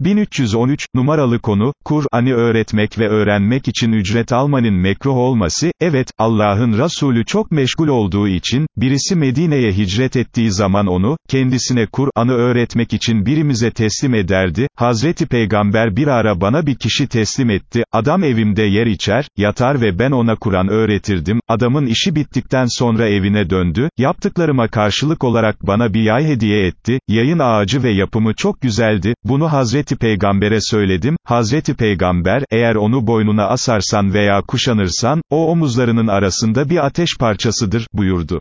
1313, numaralı konu, Kur'an'ı öğretmek ve öğrenmek için ücret almanın mekruh olması, evet, Allah'ın Resulü çok meşgul olduğu için, birisi Medine'ye hicret ettiği zaman onu, kendisine Kur'an'ı öğretmek için birimize teslim ederdi, Hazreti Peygamber bir ara bana bir kişi teslim etti, adam evimde yer içer, yatar ve ben ona Kur'an öğretirdim, adamın işi bittikten sonra evine döndü, yaptıklarıma karşılık olarak bana bir yay hediye etti, yayın ağacı ve yapımı çok güzeldi, bunu Hazreti Peygamber'e söyledim, Hazreti Peygamber, eğer onu boynuna asarsan veya kuşanırsan, o omuzlarının arasında bir ateş parçasıdır, buyurdu.